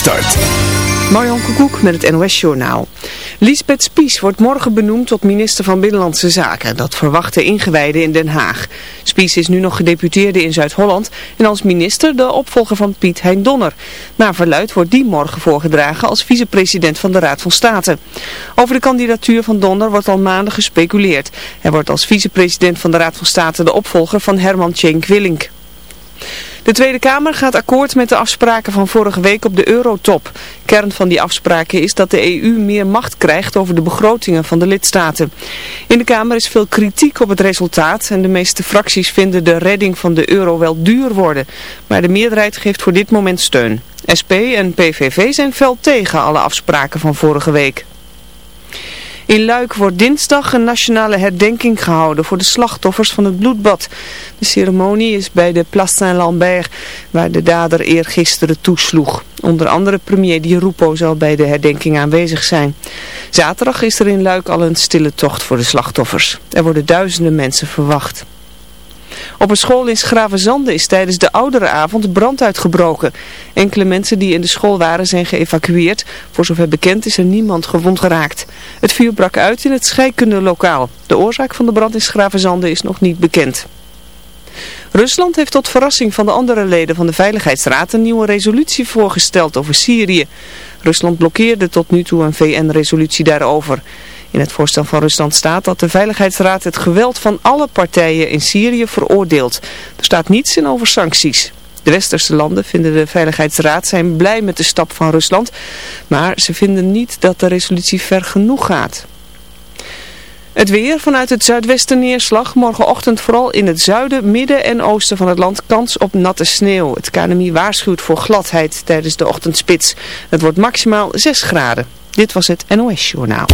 start. Marjan met het NOS Journaal. Lisbeth Spies wordt morgen benoemd tot minister van Binnenlandse Zaken. Dat verwachten ingewijden in Den Haag. Spies is nu nog gedeputeerde in Zuid-Holland en als minister de opvolger van Piet Hein Donner. Naar verluid wordt die morgen voorgedragen als vicepresident van de Raad van State. Over de kandidatuur van Donner wordt al maanden gespeculeerd. Hij wordt als vicepresident van de Raad van State de opvolger van Herman Tjenk Willink. De Tweede Kamer gaat akkoord met de afspraken van vorige week op de Eurotop. Kern van die afspraken is dat de EU meer macht krijgt over de begrotingen van de lidstaten. In de Kamer is veel kritiek op het resultaat en de meeste fracties vinden de redding van de euro wel duur worden. Maar de meerderheid geeft voor dit moment steun. SP en PVV zijn fel tegen alle afspraken van vorige week. In Luik wordt dinsdag een nationale herdenking gehouden voor de slachtoffers van het bloedbad. De ceremonie is bij de Place Saint-Lambert, waar de dader eergisteren toesloeg. Onder andere premier Di Rupo zal bij de herdenking aanwezig zijn. Zaterdag is er in Luik al een stille tocht voor de slachtoffers. Er worden duizenden mensen verwacht. Op een school in Schravenzande is tijdens de ouderenavond brand uitgebroken. Enkele mensen die in de school waren zijn geëvacueerd. Voor zover bekend is er niemand gewond geraakt. Het vuur brak uit in het scheikundelokaal. De oorzaak van de brand in Schravenzande is nog niet bekend. Rusland heeft tot verrassing van de andere leden van de Veiligheidsraad een nieuwe resolutie voorgesteld over Syrië. Rusland blokkeerde tot nu toe een VN-resolutie daarover. In het voorstel van Rusland staat dat de Veiligheidsraad het geweld van alle partijen in Syrië veroordeelt. Er staat niets in over sancties. De westerse landen vinden de Veiligheidsraad zijn blij met de stap van Rusland, maar ze vinden niet dat de resolutie ver genoeg gaat. Het weer vanuit het zuidwesten neerslag. Morgenochtend vooral in het zuiden, midden en oosten van het land kans op natte sneeuw. Het KNMI waarschuwt voor gladheid tijdens de ochtendspits. Het wordt maximaal 6 graden. Dit was het NOS Journaal.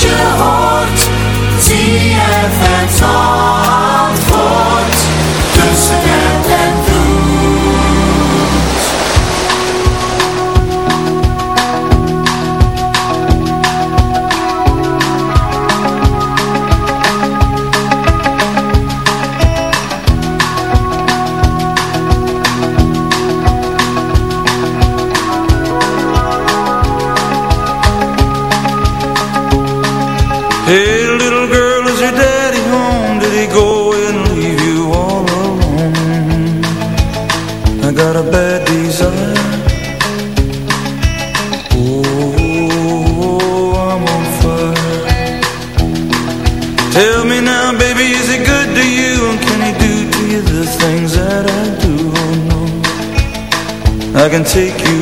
Je hoort. Zie je bad desire Oh, I'm on fire Tell me now, baby, is he good to you? And can he do to you the things that I do? Oh I can take you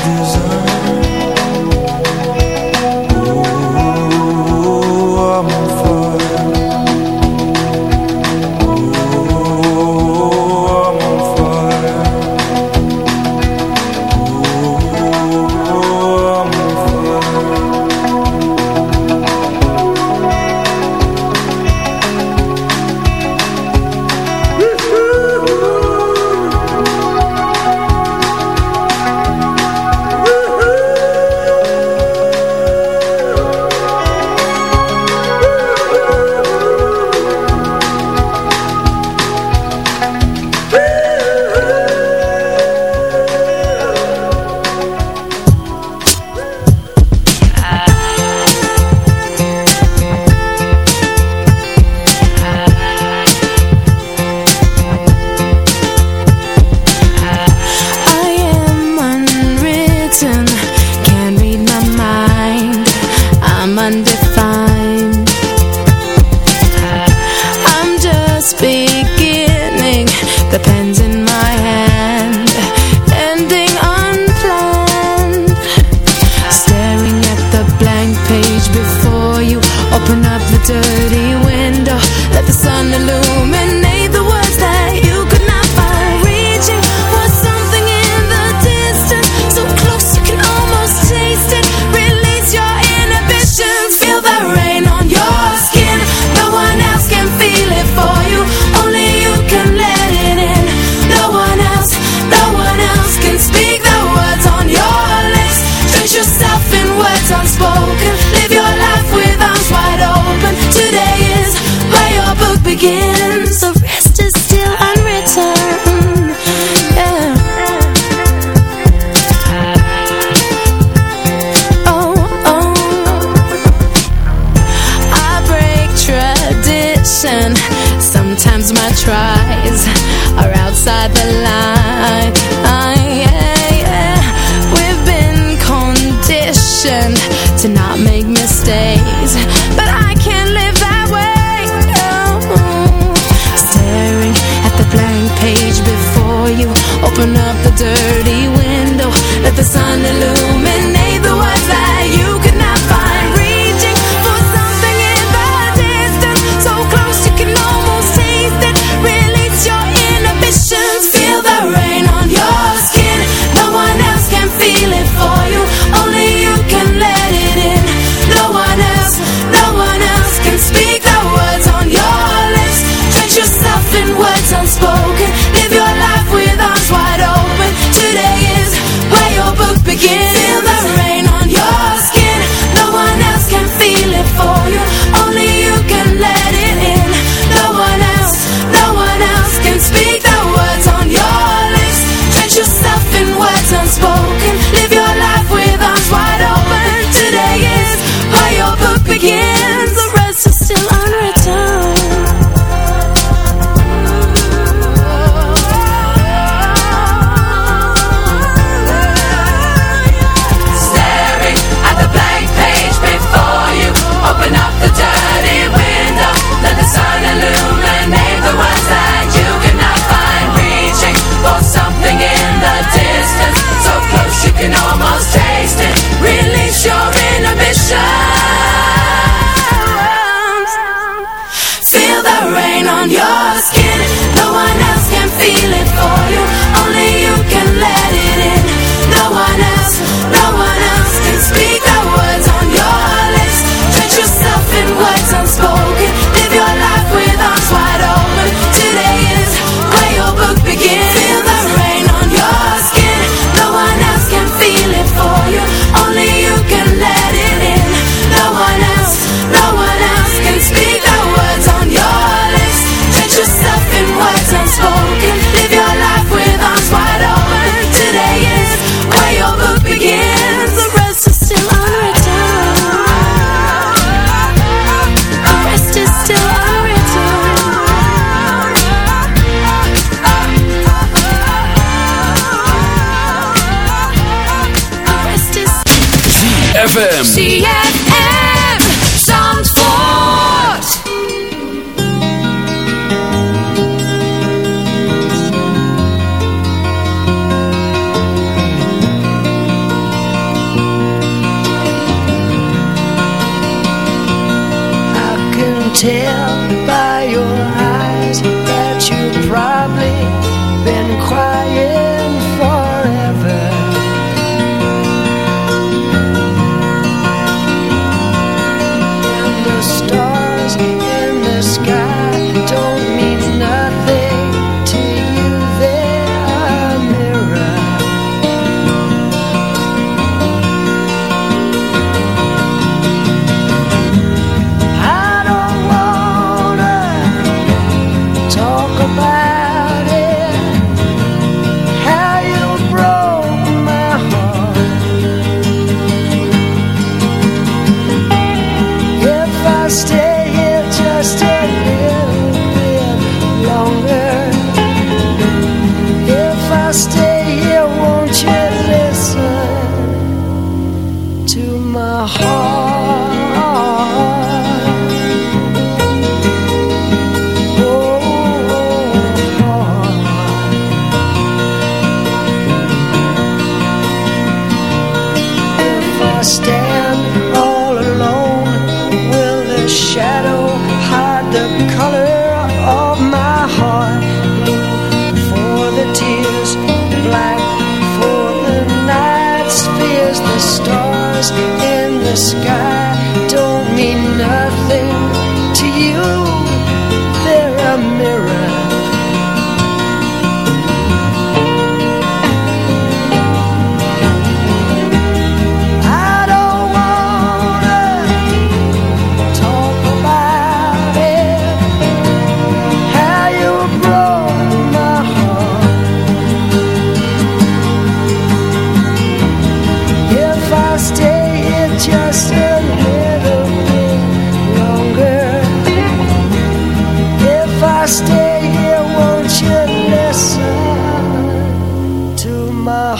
ZFM.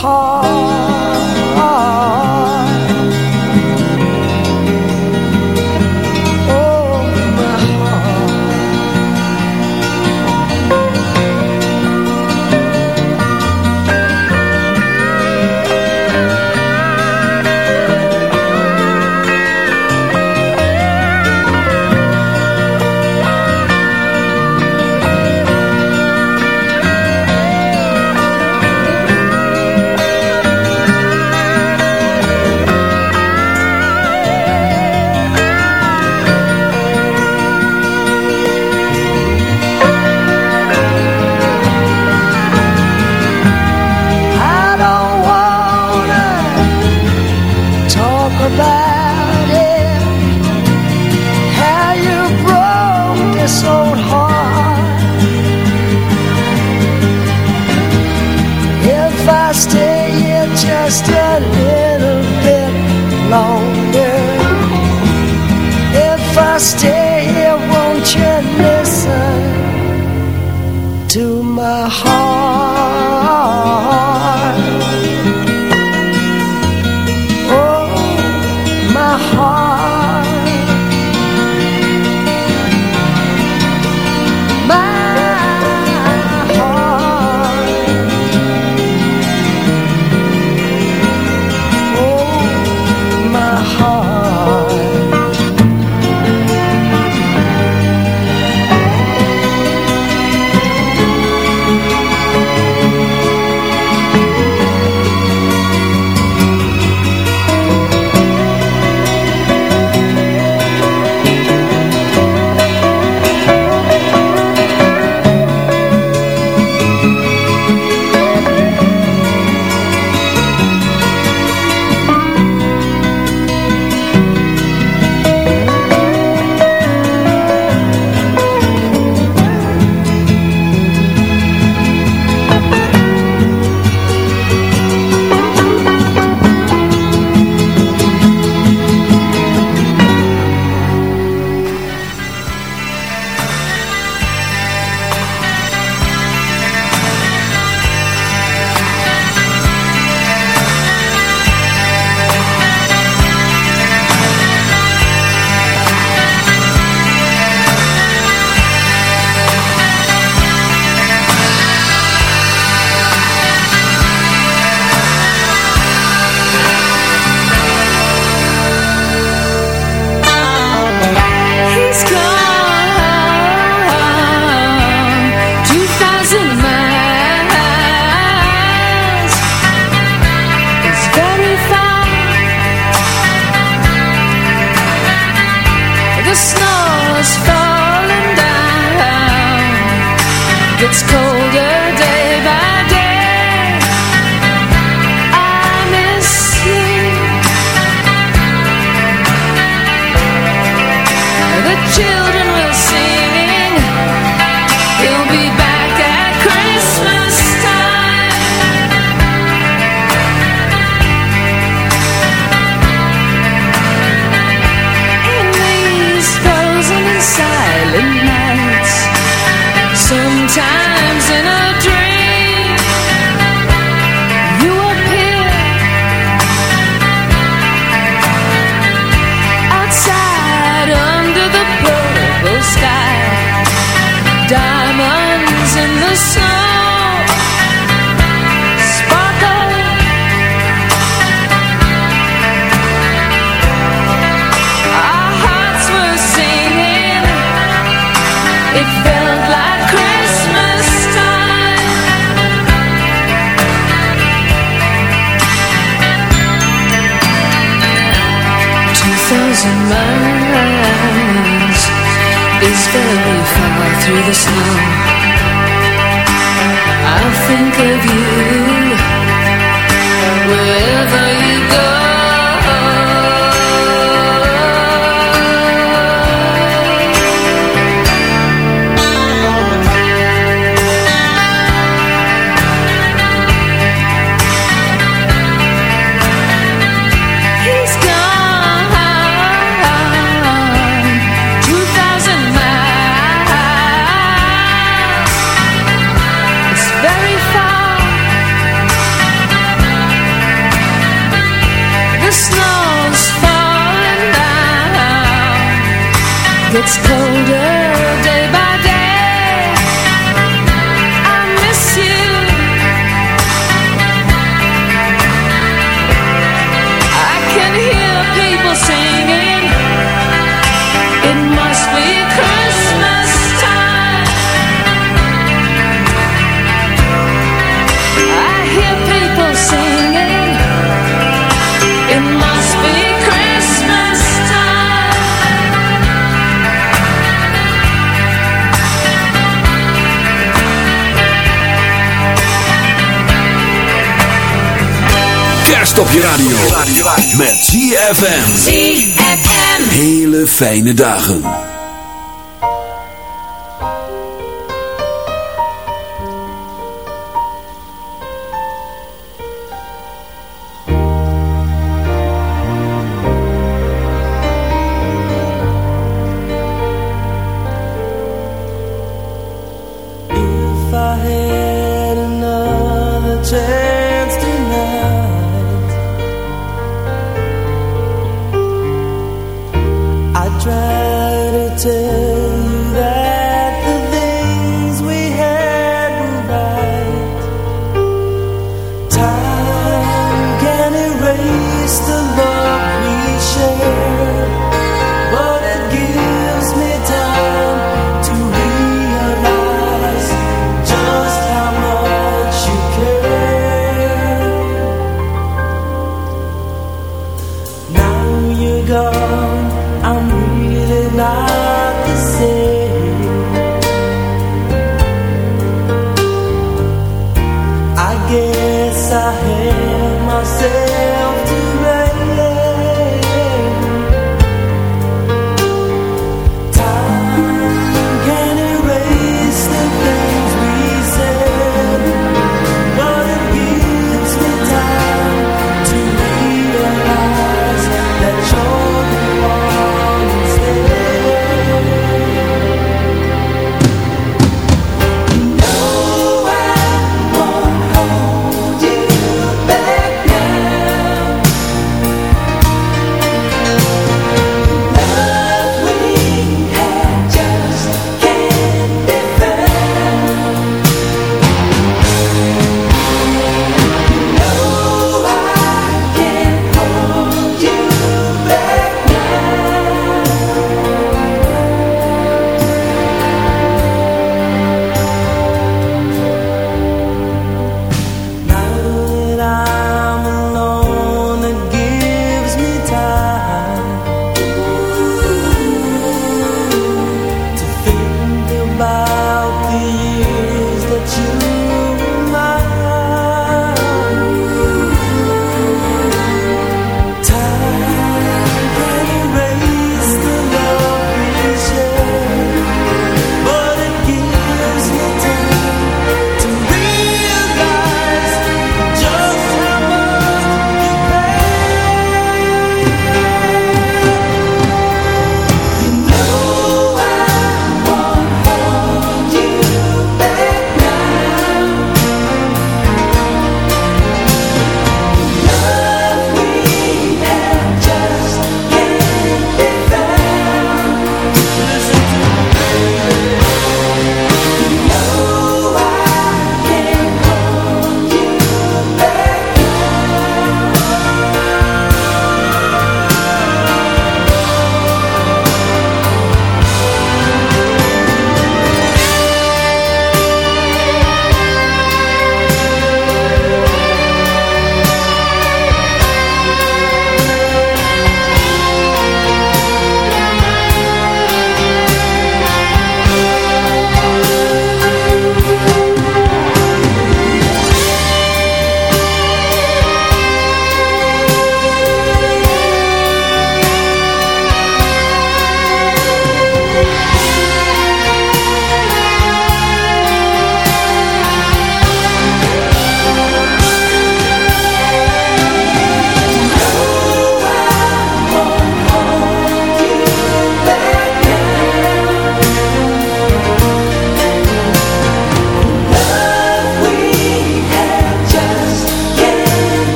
哈啊 through the snow I think of you. let's go. Stop op je radio. Met ZFM. ZFM. Hele fijne dagen.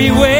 everywhere.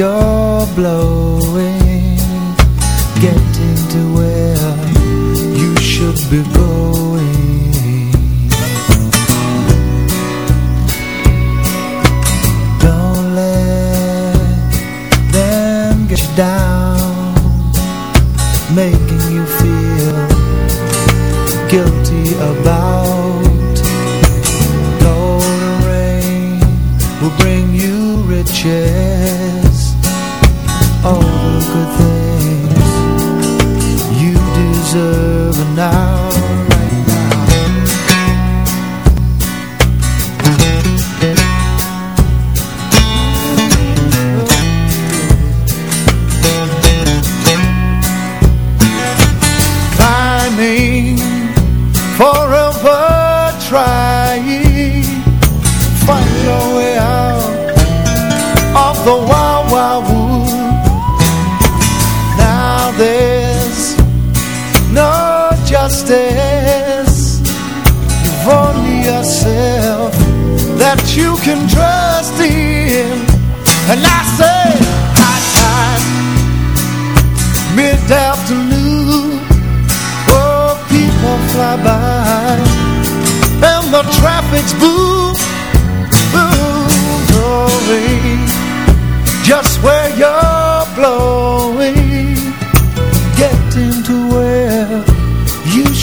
you're blowing. Get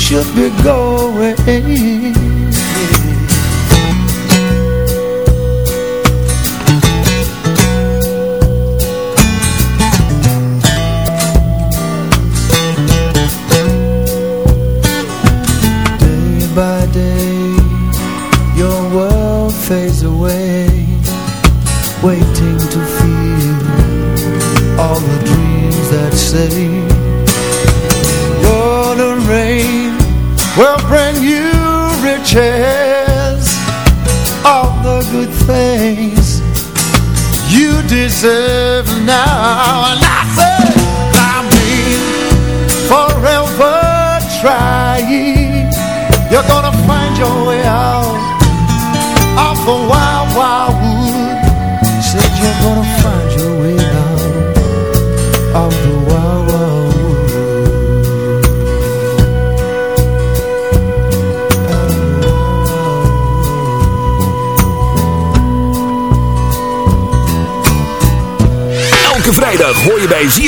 should be going.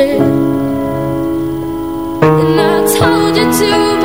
bed And I told you to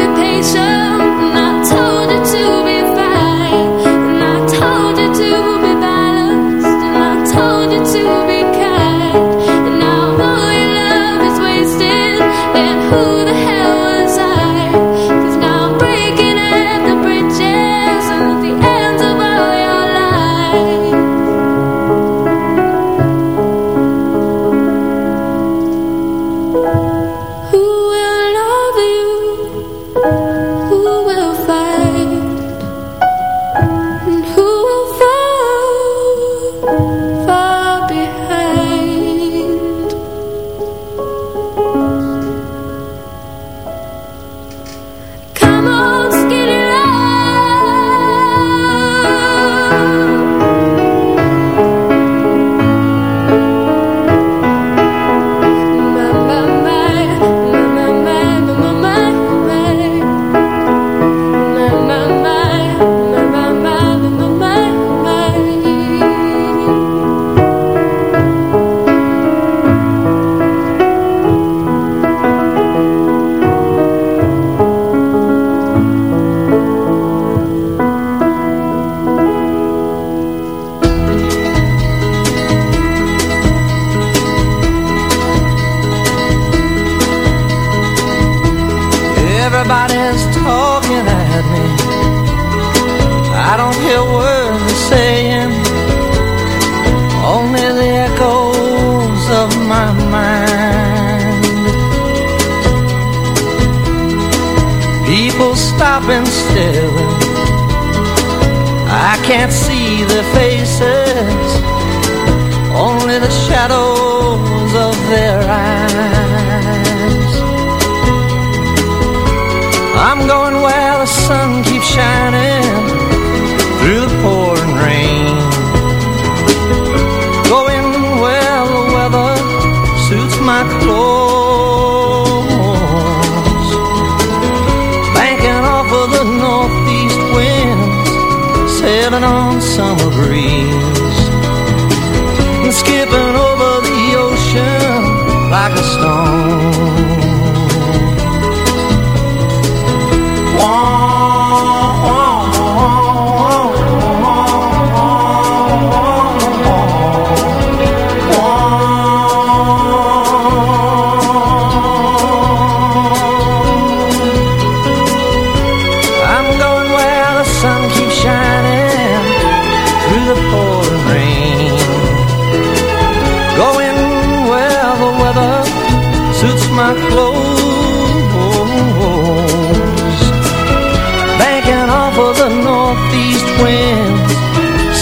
still. I can't see their faces, only the shadows of their eyes. I'm going where the sun keeps shining. counting on summer breeze. And skipping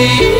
me.